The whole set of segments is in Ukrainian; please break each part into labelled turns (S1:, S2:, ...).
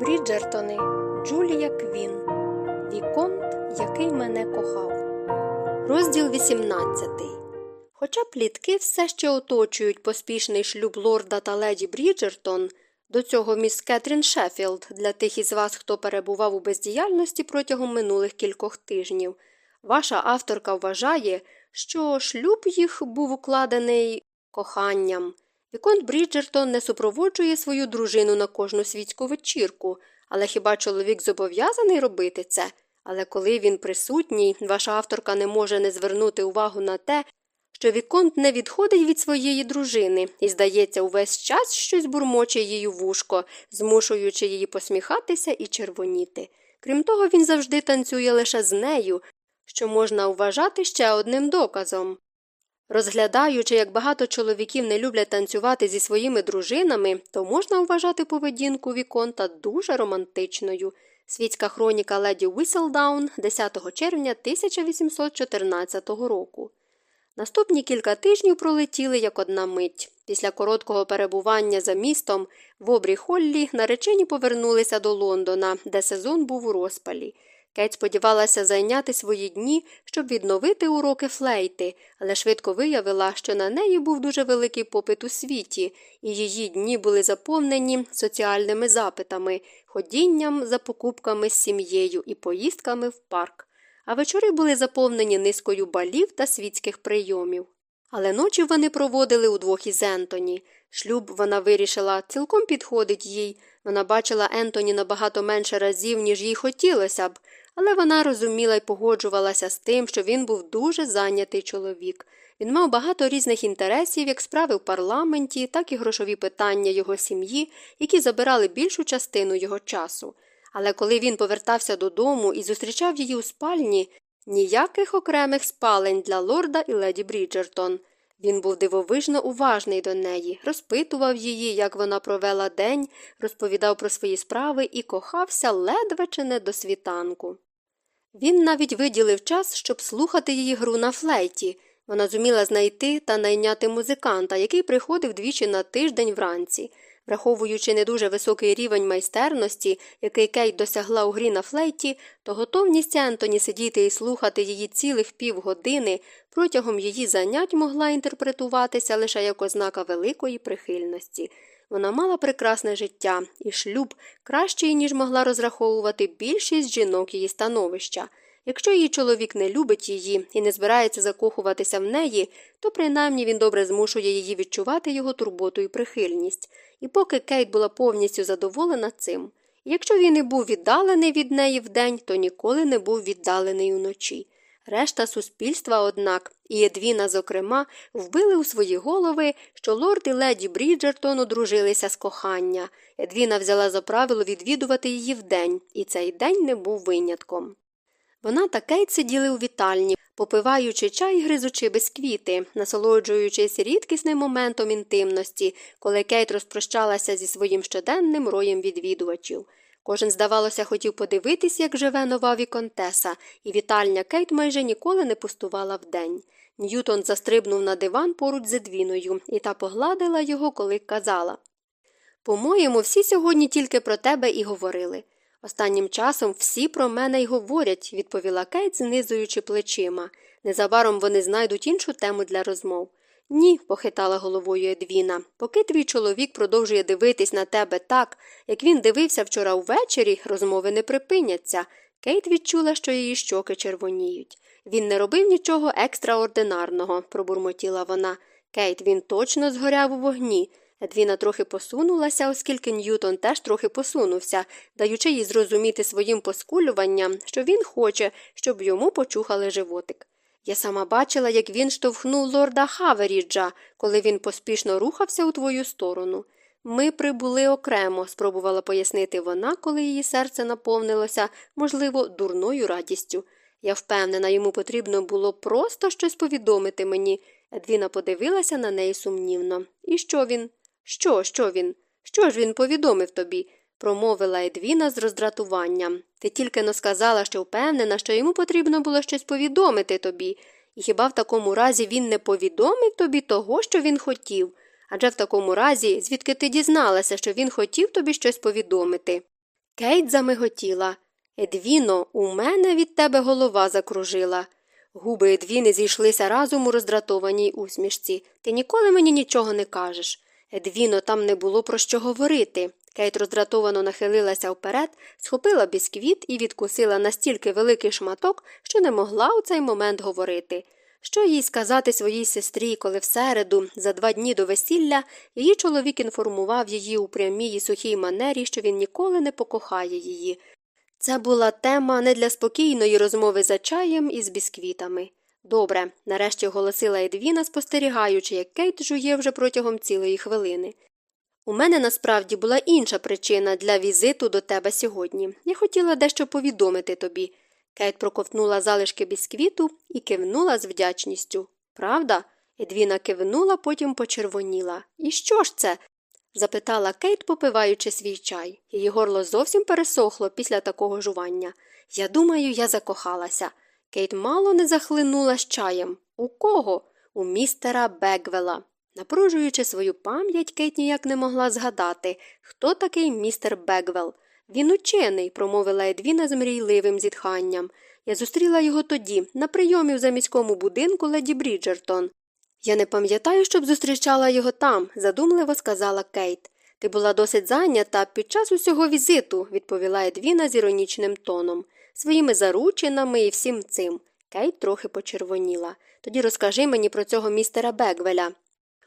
S1: Бріджертони Джулія Квін Віконт, який мене кохав. Розділ 18 Хоча плітки все ще оточують поспішний шлюб лорда та леді Бріджертон, до цього міс Кетрін Шеффілд для тих із вас, хто перебував у бездіяльності протягом минулих кількох тижнів, ваша авторка вважає, що шлюб їх був укладений коханням. Віконт Бріджертон не супроводжує свою дружину на кожну світську вечірку, але хіба чоловік зобов'язаний робити це? Але коли він присутній, ваша авторка не може не звернути увагу на те, що Віконт не відходить від своєї дружини і, здається, увесь час щось бурмоче її вушко, змушуючи її посміхатися і червоніти. Крім того, він завжди танцює лише з нею, що можна вважати ще одним доказом. Розглядаючи, як багато чоловіків не люблять танцювати зі своїми дружинами, то можна вважати поведінку Віконта дуже романтичною. Світська хроніка леді Віселдаун 10 червня 1814 року. Наступні кілька тижнів пролетіли як одна мить. Після короткого перебування за містом в Обрі Холлі наречені повернулися до Лондона, де сезон був у розпалі. Кейт сподівалася зайняти свої дні, щоб відновити уроки флейти, але швидко виявила, що на неї був дуже великий попит у світі, і її дні були заповнені соціальними запитами, ходінням за покупками з сім'єю і поїздками в парк. А вечори були заповнені низкою балів та світських прийомів. Але ночі вони проводили удвох із Ентоні. Шлюб вона вирішила, цілком підходить їй. Вона бачила Ентоні набагато менше разів, ніж їй хотілося б, але вона розуміла і погоджувалася з тим, що він був дуже зайнятий чоловік. Він мав багато різних інтересів, як справи в парламенті, так і грошові питання його сім'ї, які забирали більшу частину його часу. Але коли він повертався додому і зустрічав її у спальні, ніяких окремих спалень для лорда і леді Бріджертон. Він був дивовижно уважний до неї, розпитував її, як вона провела день, розповідав про свої справи і кохався ледве чи не до світанку. Він навіть виділив час, щоб слухати її гру на флейті. Вона зуміла знайти та найняти музиканта, який приходив двічі на тиждень вранці. Враховуючи не дуже високий рівень майстерності, який Кейт досягла у грі на флейті, то готовність Ентоні сидіти і слухати її цілих півгодини протягом її занять могла інтерпретуватися лише як ознака великої прихильності. Вона мала прекрасне життя і шлюб кращий, ніж могла розраховувати більшість жінок її становища. Якщо її чоловік не любить її і не збирається закохуватися в неї, то принаймні він добре змушує її відчувати його турботу і прихильність. І поки Кейт була повністю задоволена цим. Якщо він і був віддалений від неї вдень, то ніколи не був віддалений уночі. Решта суспільства, однак, і Едвіна, зокрема, вбили у свої голови, що лорд і леді Бріджертон одружилися з кохання. Едвіна взяла за правило відвідувати її вдень, і цей день не був винятком. Вона та Кейт сиділи у вітальні, попиваючи чай і гризучи бісквіти, насолоджуючись рідкісним моментом інтимності, коли Кейт розпрощалася зі своїм щоденним роєм відвідувачів. Кожен, здавалося, хотів подивитись, як живе нова віконтеса, і вітальня Кейт майже ніколи не пустувала вдень. Ньютон застрибнув на диван поруч з Едвіною, і та погладила його, коли казала По-моєму, всі сьогодні тільки про тебе і говорили. Останнім часом всі про мене й говорять, відповіла Кейт, знизуючи плечима. Незабаром вони знайдуть іншу тему для розмов. Ні, похитала головою Едвіна. Поки твій чоловік продовжує дивитись на тебе так, як він дивився вчора ввечері, розмови не припиняться. Кейт відчула, що її щоки червоніють. Він не робив нічого екстраординарного, пробурмотіла вона. Кейт, він точно згоряв у вогні. Едвіна трохи посунулася, оскільки Ньютон теж трохи посунувся, даючи їй зрозуміти своїм поскулюванням, що він хоче, щоб йому почухали животик. Я сама бачила, як він штовхнув лорда Хаверіджа, коли він поспішно рухався у твою сторону. Ми прибули окремо, спробувала пояснити вона, коли її серце наповнилося, можливо, дурною радістю. Я впевнена, йому потрібно було просто щось повідомити мені. Едвіна подивилася на неї сумнівно. І що він? Що, що він? Що ж він повідомив тобі? промовила Едвіна з роздратуванням. Ти тільки но сказала, що впевнена, що йому потрібно було щось повідомити тобі. І хіба в такому разі він не повідомив тобі того, що він хотів? Адже в такому разі, звідки ти дізналася, що він хотів тобі щось повідомити? Кейт замиготіла. Едвіно, у мене від тебе голова закружила. Губи Едвіни зійшлися разом у роздратованій усмішці. Ти ніколи мені нічого не кажеш. Едвіно, там не було про що говорити. Кейт роздратовано нахилилася вперед, схопила бісквіт і відкусила настільки великий шматок, що не могла у цей момент говорити. Що їй сказати своїй сестрі, коли в середу, за два дні до весілля, її чоловік інформував її у прямій і сухій манері, що він ніколи не покохає її. Це була тема не для спокійної розмови за чаєм із бісквітами. Добре, нарешті оголосила Едвіна, спостерігаючи, як Кейт жує вже протягом цілої хвилини. У мене насправді була інша причина для візиту до тебе сьогодні. Я хотіла дещо повідомити тобі. Кейт проковтнула залишки бісквіту і кивнула з вдячністю. Правда? Едвіна кивнула, потім почервоніла. І що ж це? запитала Кейт, попиваючи свій чай. Її горло зовсім пересохло після такого жування. Я думаю, я закохалася. Кейт мало не захлинулася чаєм. У кого? У містера Беквела. Напружуючи свою пам'ять, Кейт ніяк не могла згадати, хто такий містер Беквел. Він учений, промовила Едвіна з мрійливим зітханням. Я зустріла його тоді, на прийомі в заміському будинку леді Бріджертон. Я не пам'ятаю, щоб зустрічала його там, задумливо сказала Кейт. Ти була досить зайнята під час усього візиту, відповіла Едвіна з іронічним тоном, своїми заручинами і всім цим. Кейт трохи почервоніла. Тоді розкажи мені про цього містера Беквеля.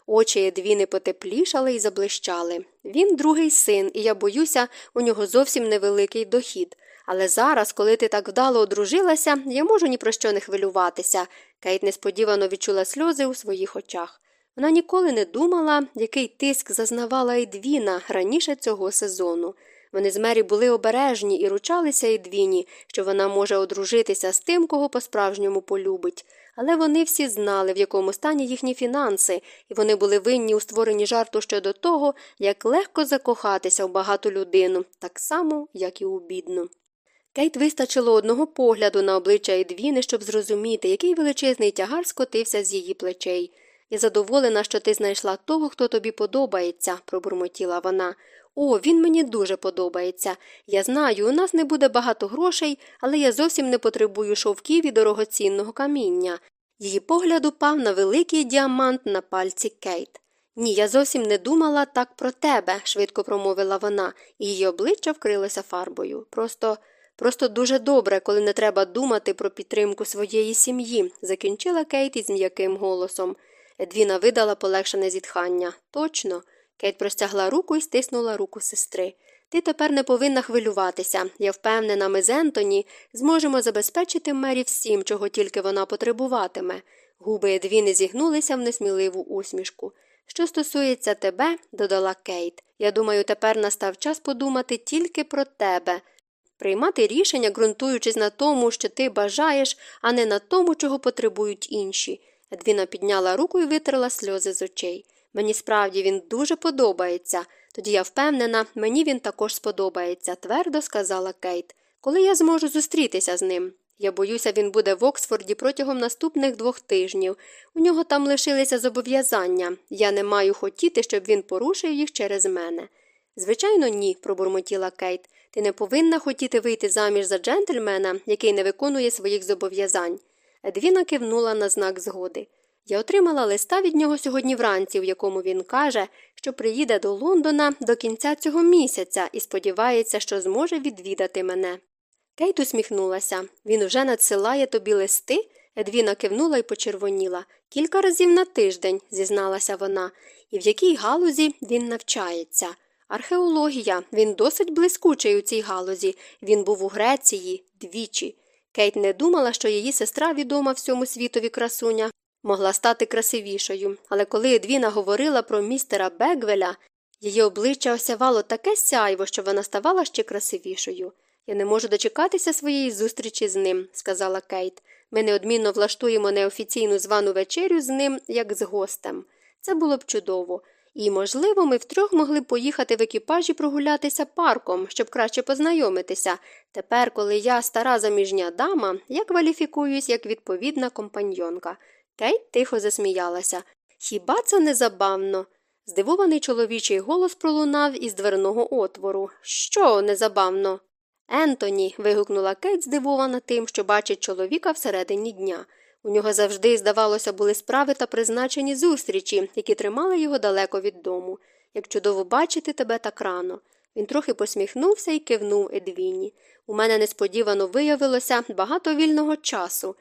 S1: Очі Едвіни потеплішали і заблищали. Він другий син, і я боюся, у нього зовсім невеликий дохід. Але зараз, коли ти так вдало одружилася, я можу ні про що не хвилюватися. Кейт несподівано відчула сльози у своїх очах. Вона ніколи не думала, який тиск зазнавала Едвіна раніше цього сезону. Вони з Мері були обережні і ручалися Едвіні, що вона може одружитися з тим, кого по справжньому полюбить. Але вони всі знали, в якому стані їхні фінанси, і вони були винні у створенні жарту щодо того, як легко закохатися в багату людину, так само, як і у бідну. Кейт вистачило одного погляду на обличчя Едвіни, щоб зрозуміти, який величезний тягар скотився з її плечей. Я задоволена, що ти знайшла того, хто тобі подобається, пробурмотіла вона. О, він мені дуже подобається. Я знаю, у нас не буде багато грошей, але я зовсім не потребую шовків і дорогоцінного каміння. Її погляд упав на великий діамант на пальці Кейт. Ні, я зовсім не думала так про тебе, швидко промовила вона, і її обличчя вкрилося фарбою. Просто. Просто дуже добре, коли не треба думати про підтримку своєї сім'ї, закінчила Кейт із м'яким голосом. Едвіна видала полегшене зітхання. Точно. Кейт простягла руку і стиснула руку сестри. Ти тепер не повинна хвилюватися. Я впевнена, ми з Ентоні зможемо забезпечити Мері всім, чого тільки вона потребуватиме. Губи Едвіни зігнулися в несміливу усмішку. Що стосується тебе, додала Кейт, я думаю, тепер настав час подумати тільки про тебе приймати рішення, ґрунтуючись на тому, що ти бажаєш, а не на тому, чого потребують інші. Едвіна підняла руку і витерла сльози з очей. Мені справді він дуже подобається. Тоді я впевнена, мені він також сподобається, твердо сказала Кейт. Коли я зможу зустрітися з ним. Я боюся, він буде в Оксфорді протягом наступних двох тижнів. У нього там лишилися зобов'язання. Я не маю хотіти, щоб він порушив їх через мене. Звичайно, ні, пробурмотіла Кейт. Ти не повинна хотіти вийти заміж за джентльмена, який не виконує своїх зобов'язань. Едвіна кивнула на знак згоди. Я отримала листа від нього сьогодні вранці, в якому він каже, що приїде до Лондона до кінця цього місяця і сподівається, що зможе відвідати мене. Кейт усміхнулася. Він уже надсилає тобі листи? Едвіна кивнула і почервоніла. Кілька разів на тиждень, зізналася вона, і в якій галузі він навчається. Археологія, він досить блискучий у цій галузі. Він був у Греції двічі. Кейт не думала, що її сестра, відома всьому світові красуня, могла стати красивішою, але коли Едвіна говорила про містера Бегвеля, її обличчя осявало таке сяйво, що вона ставала ще красивішою. Я не можу дочекатися своєї зустрічі з ним, сказала Кейт. Ми неодмінно влаштуємо неофіційну звану вечерю з ним, як з гостем. Це було б чудово. І, можливо, ми втрьох могли б поїхати в екіпажі прогулятися парком, щоб краще познайомитися. Тепер, коли я стара заміжня дама, я кваліфікуюсь як відповідна компаньйонка. Кейт тихо засміялася. Хіба це не забавно? Здивований чоловічий голос пролунав із дверного отвору. Що незабавно? Ентоні. вигукнула Кейт, здивована тим, що бачить чоловіка всередині дня. У нього завжди, здавалося, були справи та призначені зустрічі, які тримали його далеко від дому. Як чудово бачити тебе так рано. Він трохи посміхнувся і кивнув Едвіні. У мене несподівано виявилося багато вільного часу.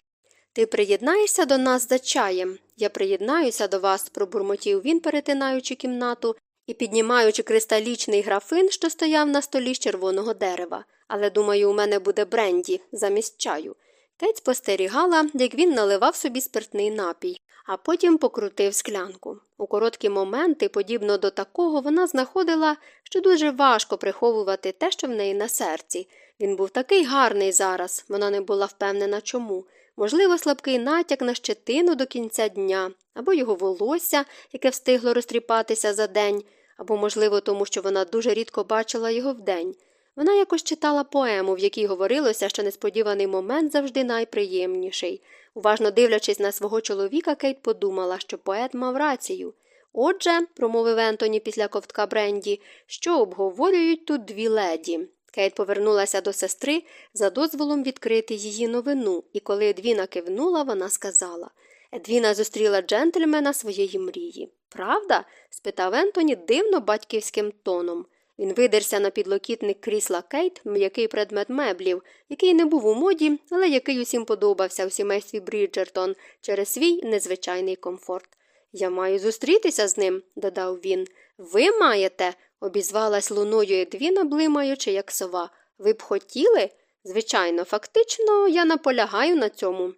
S1: Ти приєднаєшся до нас за чаєм. Я приєднаюся до вас, пробурмотів він, перетинаючи кімнату і піднімаючи кристалічний графин, що стояв на столі з червоного дерева. Але, думаю, у мене буде бренді замість чаю. Кейт спостерігала, як він наливав собі спиртний напій, а потім покрутив склянку. У короткі моменти, подібно до такого, вона знаходила, що дуже важко приховувати те, що в неї на серці. Він був такий гарний зараз, вона не була впевнена чому. Можливо, слабкий натяк на щетину до кінця дня, або його волосся, яке встигло розтріпатися за день, або, можливо, тому що вона дуже рідко бачила його вдень. Вона якось читала поему, в якій говорилося, що несподіваний момент завжди найприємніший. Уважно дивлячись на свого чоловіка, Кейт подумала, що поет мав рацію. Отже, промовив Ентоні після ковтка Бренді, що обговорюють тут дві леді. Кейт повернулася до сестри за дозволом відкрити її новину, і коли Едвіна кивнула, вона сказала Едвіна зустріла джентльмена своєї мрії. Правда? спитав Ентоні дивно батьківським тоном. Він видерся на підлокітник крісла Кейт, м'який предмет меблів, який не був у моді, але який усім подобався у сімействі Бріджертон через свій незвичайний комфорт. Я маю зустрітися з ним, додав він. Ви маєте, обізвалась луною Едвіна, блимаючи, як сова. Ви б хотіли? Звичайно, фактично, я наполягаю на цьому.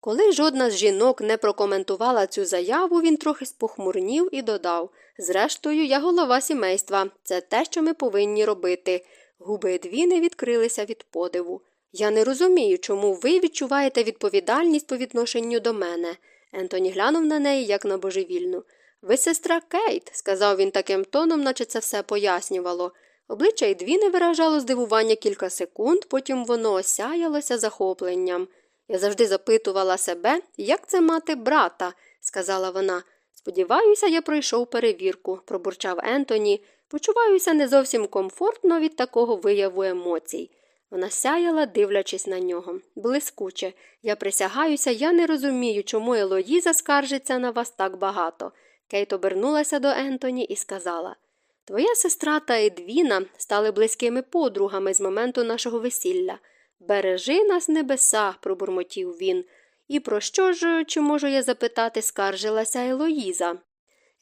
S1: Коли жодна з жінок не прокоментувала цю заяву, він трохи спохмурнів і додав Зрештою, я голова сімейства, це те, що ми повинні робити. Губи Едвіни відкрилися від подиву. Я не розумію, чому ви відчуваєте відповідальність по відношенню до мене. Ентоні глянув на неї, як на божевільну. Ви сестра Кейт, сказав він таким тоном, наче це все пояснювало. Обличчя Едвіни виражало здивування кілька секунд, потім воно осяялося захопленням. Я завжди запитувала себе, як це мати брата, сказала вона. Сподіваюся, я пройшов перевірку, пробурчав Ентоні. Почуваюся не зовсім комфортно від такого вияву емоцій. Вона сяяла, дивлячись на нього. Блискуче. Я присягаюся, я не розумію, чому Елоїза скаржиться на вас так багато. Кейт обернулася до Ентоні і сказала Твоя сестра та Едвіна стали близькими подругами з моменту нашого весілля. Бережи нас, небеса, пробурмотів він. І про що ж, чи можу я запитати, скаржилася Елоїза?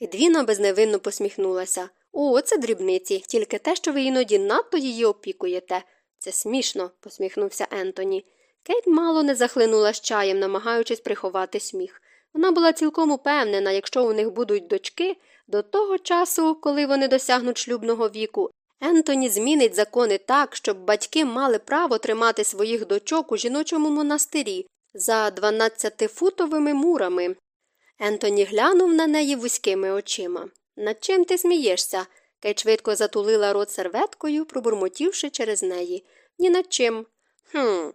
S1: Едвіна безневинно посміхнулася. О, це дрібниці, тільки те, що ви іноді надто її опікуєте. Це смішно, посміхнувся Ентоні. Кейт мало не захлинула з чаєм, намагаючись приховати сміх. Вона була цілком упевнена, якщо у них будуть дочки, до того часу, коли вони досягнуть шлюбного віку, Ентоні змінить закони так, щоб батьки мали право тримати своїх дочок у жіночому монастирі за дванадцятифутовими мурами. Ентоні глянув на неї вузькими очима. Над чим ти смієшся? Кейт швидко затулила рот серветкою, пробурмотівши через неї. Ні над чим. Хм.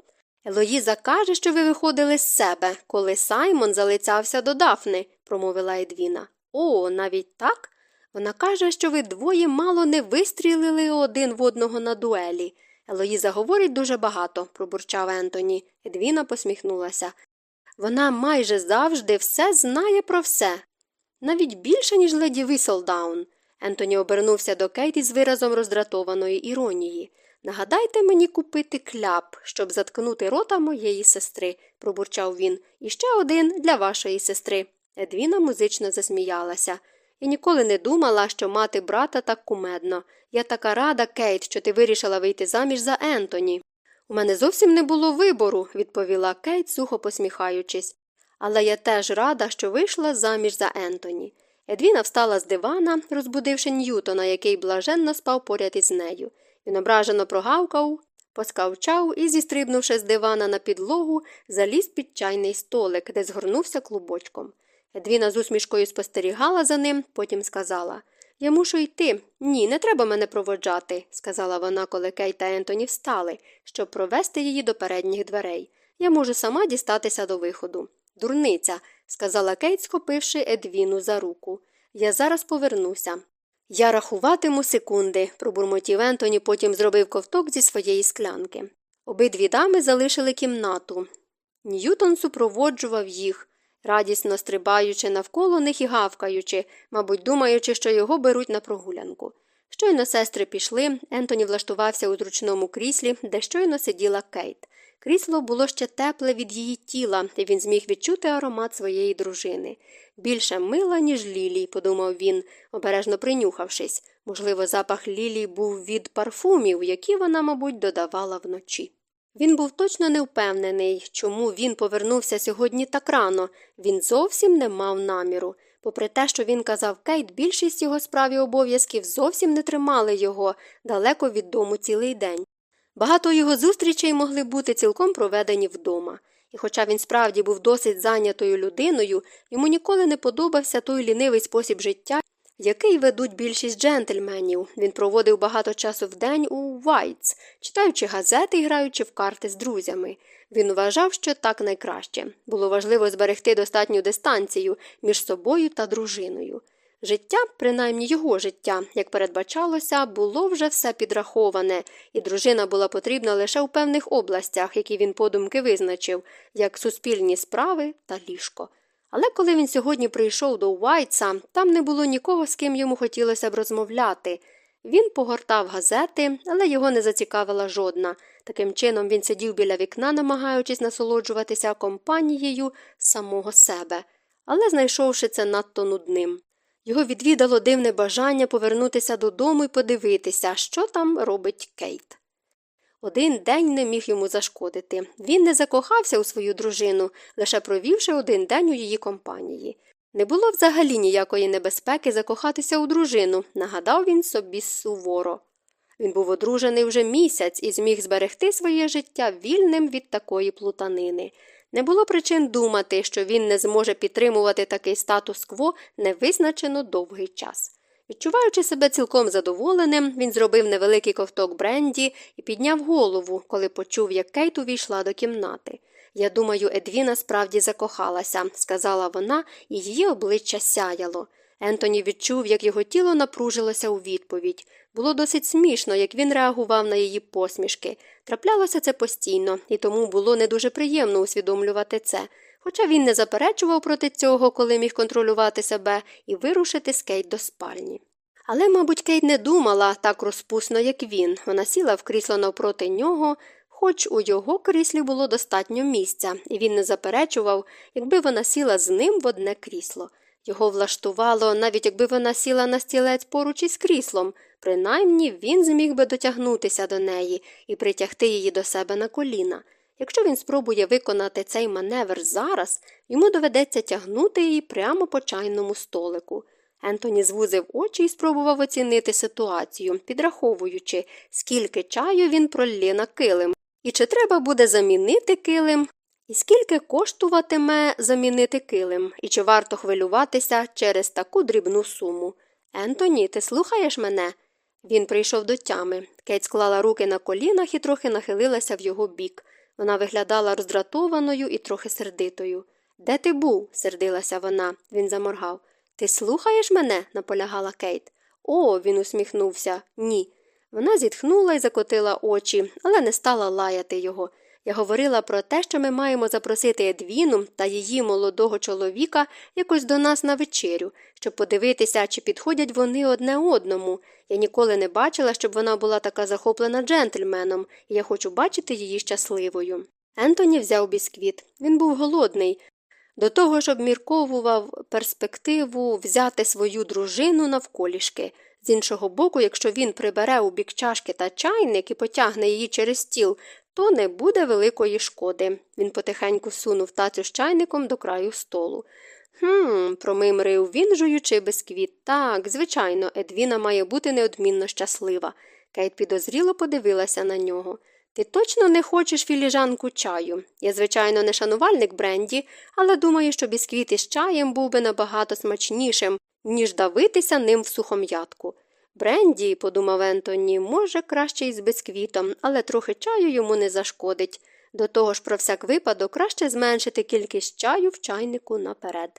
S1: Елоїза каже, що ви виходили з себе, коли Саймон залицявся до Дафни, промовила Едвіна. О, навіть так? Вона каже, що ви двоє мало не вистрілили один в одного на дуелі. Елоїза говорить дуже багато, пробурчав Ентоні. Едвіна посміхнулася. Вона майже завжди все знає про все. Навіть більше, ніж леді Віселдаун. Ентоні обернувся до Кейт з виразом роздратованої іронії. Нагадайте мені купити кляп, щоб заткнути рота моєї сестри, пробурчав він, і ще один для вашої сестри. Едвіна музично засміялася. І ніколи не думала, що мати брата так кумедно. Я така рада, Кейт, що ти вирішила вийти заміж за Ентоні. У мене зовсім не було вибору, відповіла Кейт, сухо посміхаючись. Але я теж рада, що вийшла заміж за Ентоні. Едвіна встала з дивана, розбудивши Ньютона, який блаженно спав поряд із нею. Він ображено прогавкав, поскавчав і, зістрибнувши з дивана на підлогу, заліз під чайний столик, де згорнувся клубочком. Едвіна з усмішкою спостерігала за ним, потім сказала Я мушу йти. Ні, не треба мене проводжати, сказала вона, коли Кей та Ентоні встали, щоб провести її до передніх дверей. Я можу сама дістатися до виходу. Дурниця, сказала Кейт, схопивши Едвіну за руку. Я зараз повернуся. Я рахуватиму секунди, пробурмотів Ентоні, потім зробив ковток зі своєї склянки. Обидві дами залишили кімнату. Ньютон супроводжував їх, радісно стрибаючи навколо них і гавкаючи, мабуть, думаючи, що його беруть на прогулянку. Щойно сестри пішли, Ентоні влаштувався у зручному кріслі, де щойно сиділа Кейт. Крісло було ще тепле від її тіла, і він зміг відчути аромат своєї дружини. Більше мила, ніж лілій, подумав він, обережно принюхавшись. Можливо, запах лілій був від парфумів, які вона, мабуть, додавала вночі. Він був точно не впевнений, чому він повернувся сьогодні так рано. Він зовсім не мав наміру. Попри те, що він казав Кейт, більшість його справ і обов'язків зовсім не тримали його далеко від дому цілий день. Багато його зустрічей могли бути цілком проведені вдома. І хоча він справді був досить зайнятою людиною, йому ніколи не подобався той лінивий спосіб життя, який ведуть більшість джентльменів. Він проводив багато часу в день у Вайтс, читаючи газети і граючи в карти з друзями. Він вважав, що так найкраще. Було важливо зберегти достатню дистанцію між собою та дружиною. Життя, принаймні його життя, як передбачалося, було вже все підраховане, і дружина була потрібна лише у певних областях, які він подумки визначив, як суспільні справи та ліжко. Але коли він сьогодні прийшов до Уайтса, там не було нікого, з ким йому хотілося б розмовляти. Він погортав газети, але його не зацікавила жодна. Таким чином він сидів біля вікна, намагаючись насолоджуватися компанією самого себе, але знайшовши це надто нудним. Його відвідало дивне бажання повернутися додому і подивитися, що там робить Кейт. Один день не міг йому зашкодити. Він не закохався у свою дружину, лише провівши один день у її компанії. Не було взагалі ніякої небезпеки закохатися у дружину, нагадав він собі суворо. Він був одружений вже місяць і зміг зберегти своє життя вільним від такої плутанини. Не було причин думати, що він не зможе підтримувати такий статус-кво невизначено довгий час. Відчуваючи себе цілком задоволеним, він зробив невеликий ковток Бренді і підняв голову, коли почув, як Кейт увійшла до кімнати. Я думаю, Едвіна справді закохалася, сказала вона, і її обличчя сяяло. Ентоні відчув, як його тіло напружилося у відповідь. Було досить смішно, як він реагував на її посмішки. Траплялося це постійно, і тому було не дуже приємно усвідомлювати це. Хоча він не заперечував проти цього, коли міг контролювати себе і вирушити з Кейт до спальні. Але, мабуть, Кейт не думала так розпусно, як він. Вона сіла в крісло навпроти нього, хоч у його кріслі було достатньо місця, і він не заперечував, якби вона сіла з ним в одне крісло. Його влаштувало, навіть якби вона сіла на стілець поруч із кріслом, принаймні він зміг би дотягнутися до неї і притягти її до себе на коліна. Якщо він спробує виконати цей маневр зараз, йому доведеться тягнути її прямо по чайному столику. Ентоні звузив очі і спробував оцінити ситуацію, підраховуючи, скільки чаю він пролє на килим, і чи треба буде замінити килим, і скільки коштуватиме замінити килим, і чи варто хвилюватися через таку дрібну суму. Ентоні, ти слухаєш мене? Він прийшов до тями. Кейт склала руки на колінах і трохи нахилилася в його бік. Вона виглядала роздратованою і трохи сердитою. Де ти був? сердилася вона. Він заморгав. Ти слухаєш мене? наполягала Кейт. О, він усміхнувся. Ні. Вона зітхнула і закотила очі, але не стала лаяти його. Я говорила про те, що ми маємо запросити Едвіну та її молодого чоловіка якось до нас на вечерю, щоб подивитися, чи підходять вони одне одному. Я ніколи не бачила, щоб вона була така захоплена джентльменом, і я хочу бачити її щасливою. Ентоні взяв бісквіт. Він був голодний. До того ж обмірковував перспективу взяти свою дружину навколішки. З іншого боку, якщо він прибере у бік чашки та чайник і потягне її через стіл, то не буде великої шкоди. Він потихеньку сунув тацю з чайником до краю столу. Хм, промимрив він, жуючи бисквіт. Так, звичайно, Едвіна має бути неодмінно щаслива. Кейт підозріло подивилася на нього. Ти точно не хочеш філіжанку чаю? Я, звичайно, не шанувальник бренді, але думаю, що бісквіт із чаєм був би набагато смачнішим, ніж давитися ним в сухом'ятку. Бренді, подумав Ентоні, може, краще із бисквітом, але трохи чаю йому не зашкодить. До того ж, про всяк випадок краще зменшити кількість чаю в чайнику наперед.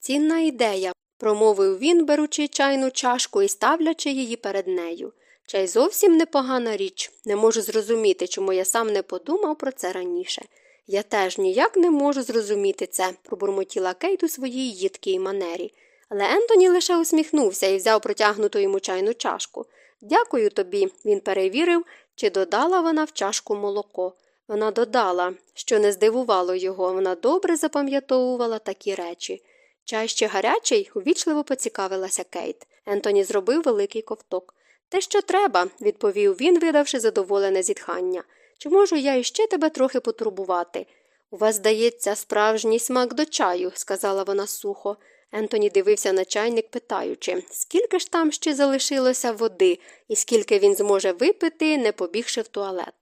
S1: Цінна ідея, промовив він, беручи чайну чашку і ставлячи її перед нею. Чай зовсім непогана річ. Не можу зрозуміти, чому я сам не подумав про це раніше. Я теж ніяк не можу зрозуміти це, пробурмотіла Кейт у своїй їдкій манері. Але Ентоні лише усміхнувся і взяв протягнуту йому чайну чашку. Дякую тобі, він перевірив, чи додала вона в чашку молоко. Вона додала, що не здивувало його, вона добре запам'ятовувала такі речі. Чай ще гарячий, увічливо поцікавилася Кейт. Ентоні зробив великий ковток. Те, що треба, відповів він, видавши задоволене зітхання. Чи можу я іще тебе трохи потурбувати? У вас, здається, справжній смак до чаю, сказала вона сухо. Ентоні дивився на чайник, питаючи, скільки ж там ще залишилося води і скільки він зможе випити, не побігши в туалет.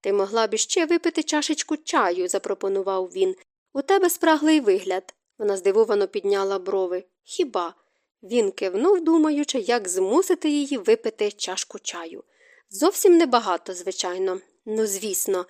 S1: Ти могла б іще випити чашечку чаю, запропонував він. У тебе спраглий вигляд. Вона здивовано підняла брови. Хіба? Він кивнув, думаючи, як змусити її випити чашку чаю. Зовсім небагато, звичайно. Ну, звісно.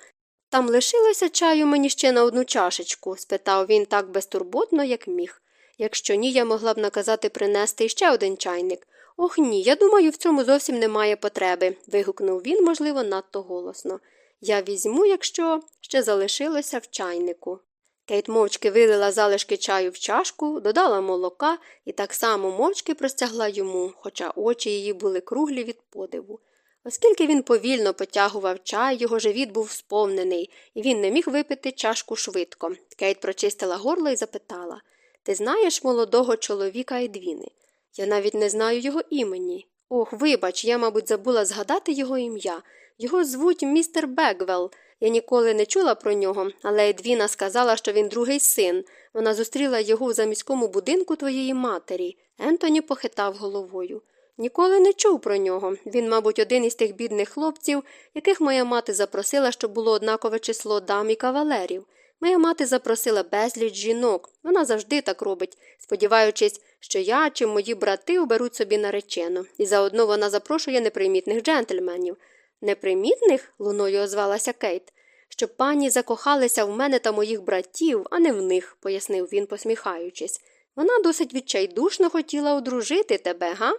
S1: Там лишилося чаю мені ще на одну чашечку? спитав він так безтурботно, як міг. Якщо ні, я могла б наказати принести іще один чайник. Ох ні, я думаю, в цьому зовсім немає потреби. вигукнув він, можливо, надто голосно. Я візьму, якщо ще залишилося в чайнику. Кейт мовчки вилила залишки чаю в чашку, додала молока і так само мовчки простягла йому, хоча очі її були круглі від подиву. Оскільки він повільно потягував чай, його живіт був сповнений, і він не міг випити чашку швидко. Кейт прочистила горло і запитала Ти знаєш молодого чоловіка Едвіни? Я навіть не знаю його імені. Ох, вибач, я, мабуть, забула згадати його ім'я. Його звуть містер Беквелл. Я ніколи не чула про нього, але Едвіна сказала, що він другий син. Вона зустріла його в заміському будинку твоєї матері. Ентоні похитав головою. Ніколи не чув про нього. Він, мабуть, один із тих бідних хлопців, яких моя мати запросила, щоб було однакове число дам і кавалерів. Моя мати запросила безліч жінок. Вона завжди так робить, сподіваючись, що я чи мої брати оберуть собі наречену, і заодно вона запрошує непримітних джентльменів. Непримітних? луною озвалася Кейт. Щоб пані закохалися в мене та моїх братів, а не в них, пояснив він, посміхаючись. Вона досить відчайдушно хотіла одружити тебе, га?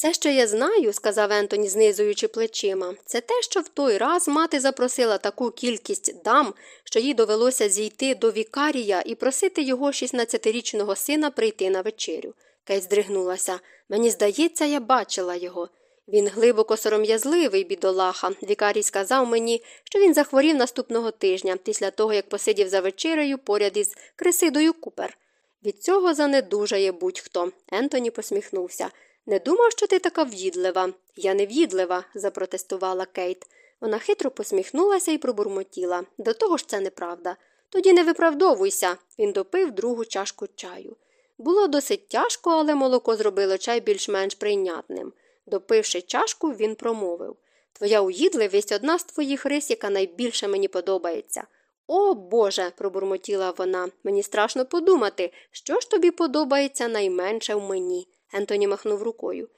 S1: Все, що я знаю, сказав Ентоні, знизуючи плечима, це те, що в той раз мати запросила таку кількість дам, що їй довелося зійти до вікарія і просити його 16-річного сина прийти на вечерю. Кейт здригнулася. Мені здається, я бачила його. Він глибоко сором'язливий, бідолаха. Вікарій сказав мені, що він захворів наступного тижня, після того, як посидів за вечерею поряд із Крисидою Купер. Від цього занедужає будь-хто. Ентоні посміхнувся. Не думав, що ти така в'їдлива. Я не в'їдлива, запротестувала Кейт. Вона хитро посміхнулася і пробурмотіла. До того ж це неправда. Тоді не виправдовуйся. Він допив другу чашку чаю. Було досить тяжко, але молоко зробило чай більш-менш прийнятним. Допивши чашку, він промовив Твоя уїдливість одна з твоїх рис, яка найбільше мені подобається. О Боже, пробурмотіла вона, мені страшно подумати, що ж тобі подобається найменше в мені. Ентоні махнув рукою.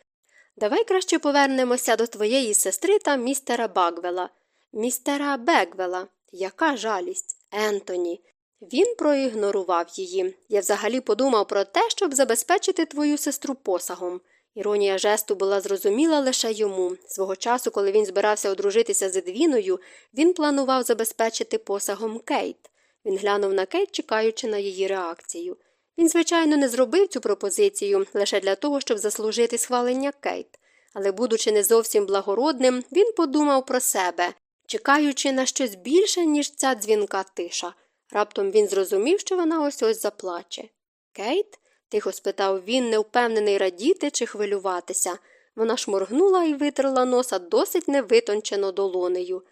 S1: Давай краще повернемося до твоєї сестри та містера Багвела. Містера Бегвела. Яка жалість, Ентоні. Він проігнорував її. Я взагалі подумав про те, щоб забезпечити твою сестру посагом. Іронія жесту була зрозуміла лише йому. Свого часу, коли він збирався одружитися з Едвіною, він планував забезпечити посагом Кейт. Він глянув на Кейт, чекаючи на її реакцію. Він, звичайно, не зробив цю пропозицію лише для того, щоб заслужити схвалення Кейт, але, будучи не зовсім благородним, він подумав про себе, чекаючи на щось більше, ніж ця дзвінка тиша. Раптом він зрозумів, що вона ось ось заплаче. Кейт? тихо спитав він, невпевнений радіти чи хвилюватися. Вона шморгнула і витерла носа досить невитончено долонею.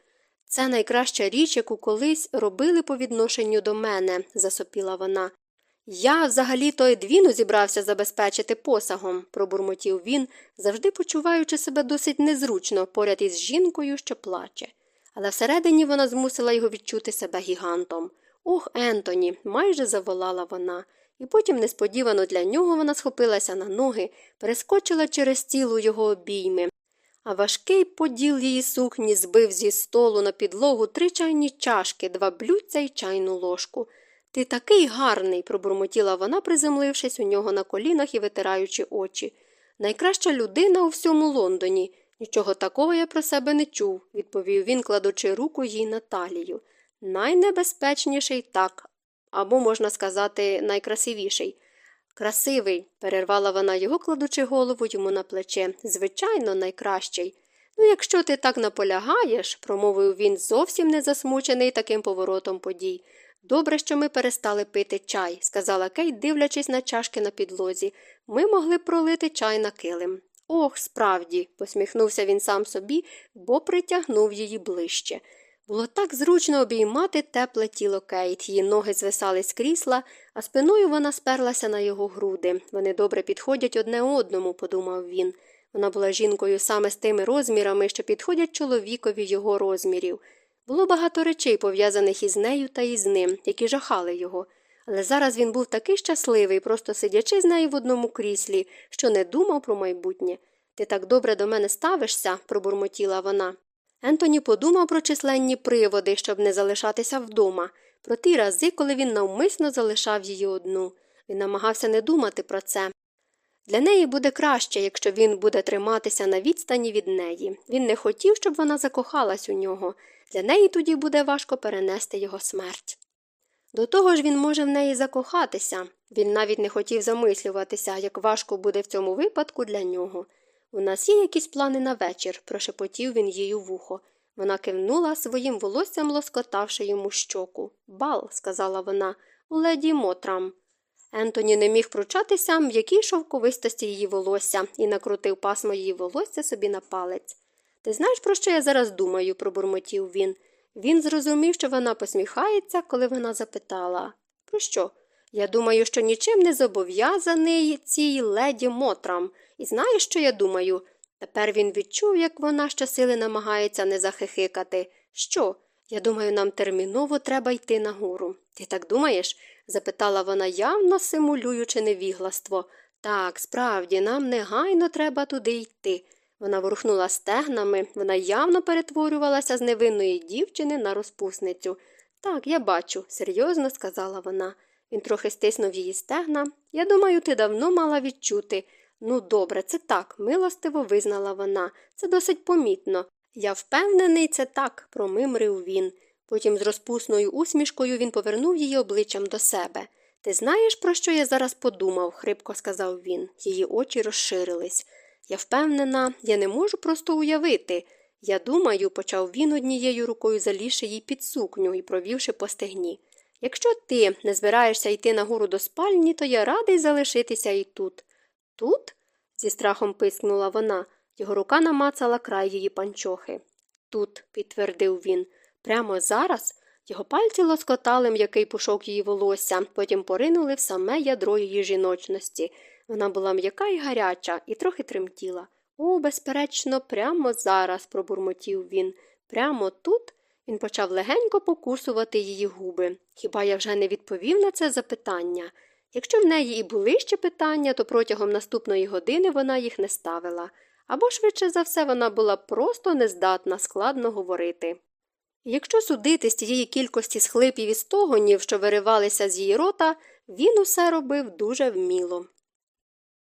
S1: Це найкраща річ, яку колись робили по відношенню до мене, засопіла вона. Я взагалі то Едвіну зібрався забезпечити посагом, пробурмотів він, завжди почуваючи себе досить незручно поряд із жінкою, що плаче. Але всередині вона змусила його відчути себе гігантом. Ох, Ентоні, майже заволала вона, і потім несподівано для нього вона схопилася на ноги, перескочила через тіло його обійми. А важкий поділ її сукні збив зі столу на підлогу три чайні чашки, два блюдця й чайну ложку. Ти такий гарний, пробурмотіла вона, приземлившись у нього на колінах і витираючи очі. Найкраща людина у всьому Лондоні. Нічого такого я про себе не чув, відповів він, кладучи руку їй на талію. Найнебезпечніший так, або, можна сказати, найкрасивіший. Красивий, перервала вона його, кладучи голову йому на плече. Звичайно, найкращий. Ну, якщо ти так наполягаєш, промовив він, зовсім не засмучений таким поворотом подій. Добре, що ми перестали пити чай, сказала Кейт, дивлячись на чашки на підлозі. Ми могли пролити чай на килим. Ох, справді, посміхнувся він сам собі, бо притягнув її ближче. Було так зручно обіймати тепле тіло Кейт, її ноги звисали з крісла, а спиною вона сперлася на його груди. Вони добре підходять одне одному, подумав він. Вона була жінкою саме з тими розмірами, що підходять чоловікові його розмірів. Було багато речей, пов'язаних із нею та із ним, які жахали його. Але зараз він був такий щасливий, просто сидячи з нею в одному кріслі, що не думав про майбутнє. Ти так добре до мене ставишся, пробурмотіла вона. Ентоні подумав про численні приводи, щоб не залишатися вдома, про ті рази, коли він навмисно залишав її одну. Він намагався не думати про це. Для неї буде краще, якщо він буде триматися на відстані від неї. Він не хотів, щоб вона закохалась у нього. Для неї тоді буде важко перенести його смерть. До того ж він може в неї закохатися. Він навіть не хотів замислюватися, як важко буде в цьому випадку для нього. У нас є якісь плани на вечір, прошепотів він їй у вухо. Вона кивнула своїм волоссям, лоскотавши йому щоку. Бал, сказала вона, у леді Мотрам. Ентоні не міг пручатися м'якій шовковистості її волосся і накрутив пасмо її волосся собі на палець. Ти знаєш, про що я зараз думаю? пробурмотів він. Він зрозумів, що вона посміхається, коли вона запитала Про що? Я думаю, що нічим не зобов'язаний цій леді Мотрам. І знаєш, що я думаю? Тепер він відчув, як вона щосили намагається не захихикати. Що? Я думаю, нам терміново треба йти нагору. Ти так думаєш? запитала вона, явно симулюючи невігластво. Так, справді, нам негайно треба туди йти. Вона ворухнула стегнами, вона явно перетворювалася з невинної дівчини на розпусницю. Так, я бачу, серйозно сказала вона. Він трохи стиснув її стегна. Я думаю, ти давно мала відчути. Ну, добре, це так, милостиво визнала вона. Це досить помітно. Я впевнений, це так, промимрив він. Потім з розпусною усмішкою він повернув її обличчям до себе. Ти знаєш, про що я зараз подумав? хрипко сказав він. Її очі розширились. Я впевнена, я не можу просто уявити. Я думаю, почав він однією рукою залізши їй під сукню і провівши по стегні. Якщо ти не збираєшся йти нагору до спальні, то я радий залишитися і тут. Тут? зі страхом пискнула вона. Його рука намацала край її панчохи. Тут, підтвердив він, прямо зараз. Його пальці лоскотали м'який пушок її волосся, потім поринули в саме ядро її жіночності. Вона була м'яка і гаряча, і трохи тремтіла. О, безперечно, прямо зараз, пробурмотів він. Прямо тут він почав легенько покусувати її губи. Хіба я вже не відповів на це запитання? Якщо в неї і були ще питання, то протягом наступної години вона їх не ставила, або, швидше за все, вона була просто нездатна складно говорити. Якщо судити з тієї кількості схлипів і стогонів, що виривалися з її рота, він усе робив дуже вміло.